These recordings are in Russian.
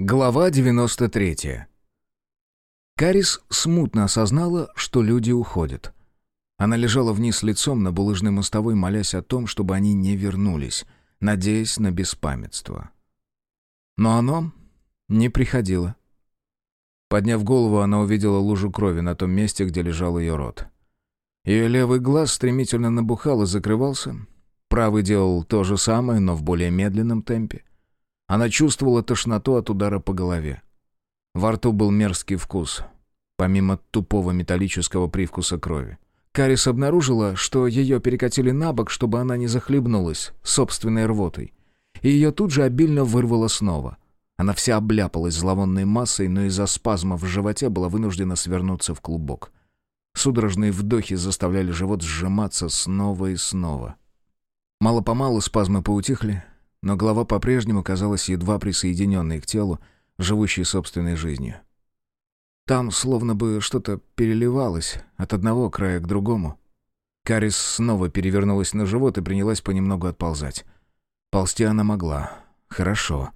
Глава 93. Карис смутно осознала, что люди уходят. Она лежала вниз лицом на булыжной мостовой, молясь о том, чтобы они не вернулись, надеясь на беспамятство. Но оно не приходило. Подняв голову, она увидела лужу крови на том месте, где лежал ее рот. Ее левый глаз стремительно набухал и закрывался. Правый делал то же самое, но в более медленном темпе. Она чувствовала тошноту от удара по голове. Во рту был мерзкий вкус, помимо тупого металлического привкуса крови. Карис обнаружила, что ее перекатили на бок, чтобы она не захлебнулась собственной рвотой. И ее тут же обильно вырвало снова. Она вся обляпалась зловонной массой, но из-за спазмов в животе была вынуждена свернуться в клубок. Судорожные вдохи заставляли живот сжиматься снова и снова. Мало-помалу спазмы поутихли, но голова по-прежнему казалась едва присоединенной к телу, живущей собственной жизнью. Там словно бы что-то переливалось от одного края к другому. Карис снова перевернулась на живот и принялась понемногу отползать. Ползти она могла. Хорошо.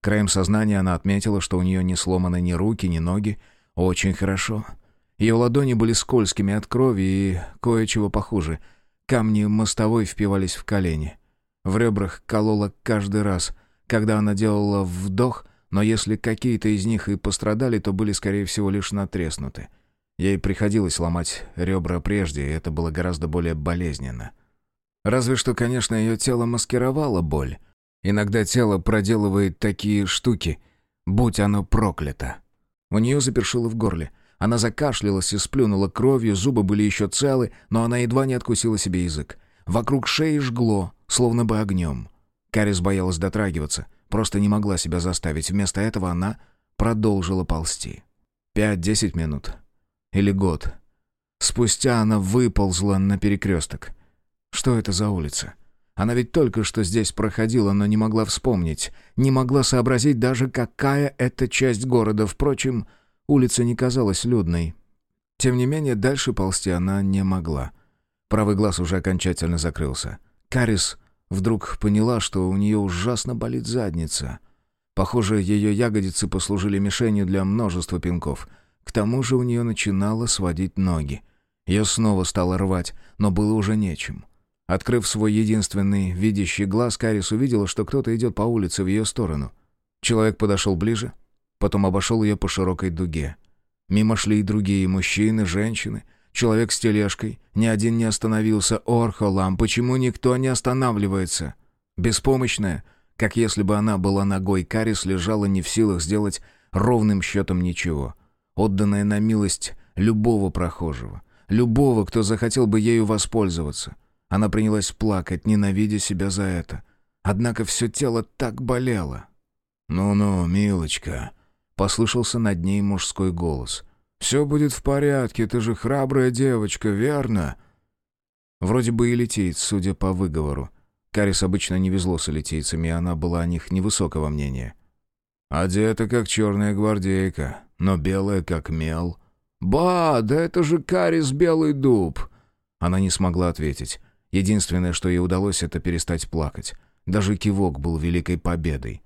Краем сознания она отметила, что у нее не сломаны ни руки, ни ноги. Очень хорошо. Ее ладони были скользкими от крови и кое-чего похуже. Камни мостовой впивались в колени. В ребрах кололо каждый раз, когда она делала вдох, но если какие-то из них и пострадали, то были, скорее всего, лишь натреснуты. Ей приходилось ломать ребра прежде, и это было гораздо более болезненно. Разве что, конечно, ее тело маскировало боль. Иногда тело проделывает такие штуки, будь оно проклято. У нее запершило в горле. Она закашлялась и сплюнула кровью, зубы были еще целы, но она едва не откусила себе язык. Вокруг шеи жгло, словно бы огнем. Карис боялась дотрагиваться, просто не могла себя заставить. Вместо этого она продолжила ползти. Пять-десять минут. Или год. Спустя она выползла на перекресток. Что это за улица? Она ведь только что здесь проходила, но не могла вспомнить. Не могла сообразить даже, какая это часть города. Впрочем, улица не казалась людной. Тем не менее, дальше ползти она не могла. Правый глаз уже окончательно закрылся. Карис вдруг поняла, что у нее ужасно болит задница. Похоже, ее ягодицы послужили мишенью для множества пинков. К тому же у нее начинало сводить ноги. Ее снова стало рвать, но было уже нечем. Открыв свой единственный видящий глаз, Карис увидела, что кто-то идет по улице в ее сторону. Человек подошел ближе, потом обошел ее по широкой дуге. Мимо шли и другие мужчины, женщины, Человек с тележкой. Ни один не остановился. Орхолам, почему никто не останавливается? Беспомощная, как если бы она была ногой, Карис лежала не в силах сделать ровным счетом ничего. Отданная на милость любого прохожего. Любого, кто захотел бы ею воспользоваться. Она принялась плакать, ненавидя себя за это. Однако все тело так болело. «Ну-ну, милочка», — послышался над ней мужской голос — «Все будет в порядке, ты же храбрая девочка, верно?» Вроде бы и летеец, судя по выговору. Карис обычно не везло с литейцами, и она была о них невысокого мнения. «Одета, как черная гвардейка, но белая, как мел». «Ба, да это же Карис Белый Дуб!» Она не смогла ответить. Единственное, что ей удалось, это перестать плакать. Даже кивок был великой победой.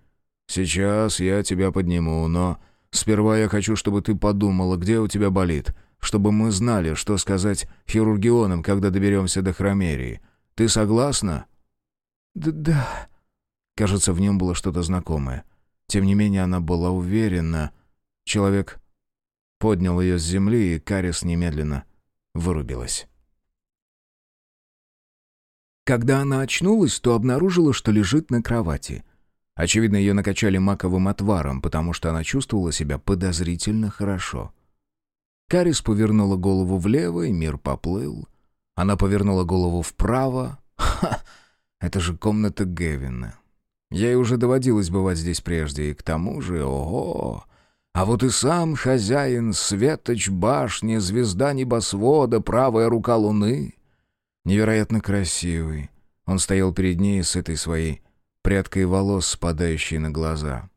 «Сейчас я тебя подниму, но Сперва я хочу, чтобы ты подумала, где у тебя болит, чтобы мы знали, что сказать хирургионам, когда доберемся до хромерии. Ты согласна?» «Да-да». Кажется, в нем было что-то знакомое. Тем не менее, она была уверена. Человек поднял ее с земли, и Карис немедленно вырубилась. Когда она очнулась, то обнаружила, что лежит на кровати. Очевидно, ее накачали маковым отваром, потому что она чувствовала себя подозрительно хорошо. Карис повернула голову влево, и мир поплыл. Она повернула голову вправо. Ха! Это же комната Гевина. Ей уже доводилось бывать здесь прежде, и к тому же, ого! А вот и сам хозяин, светоч башни, звезда небосвода, правая рука луны. Невероятно красивый. Он стоял перед ней с этой своей прядкой волос, спадающей на глаза.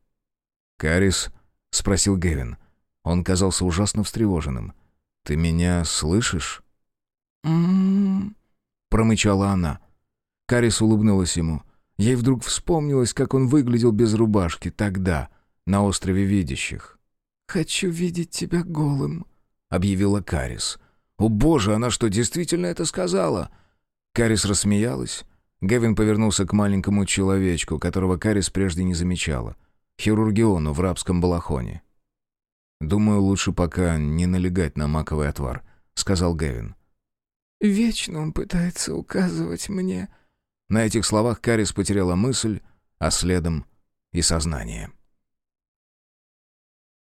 «Карис?» — спросил Гевин. Он казался ужасно встревоженным. «Ты меня слышишь?» «М-м-м», промычала она. Карис улыбнулась ему. Ей вдруг вспомнилось, как он выглядел без рубашки тогда, на острове видящих. «Хочу видеть тебя голым», — объявила Карис. «О боже, она что, действительно это сказала?» Карис рассмеялась. Гевин повернулся к маленькому человечку, которого Карис прежде не замечала. Хирургиону в рабском балахоне. «Думаю, лучше пока не налегать на маковый отвар», — сказал Гевин. «Вечно он пытается указывать мне...» На этих словах Карис потеряла мысль, а следом и сознание.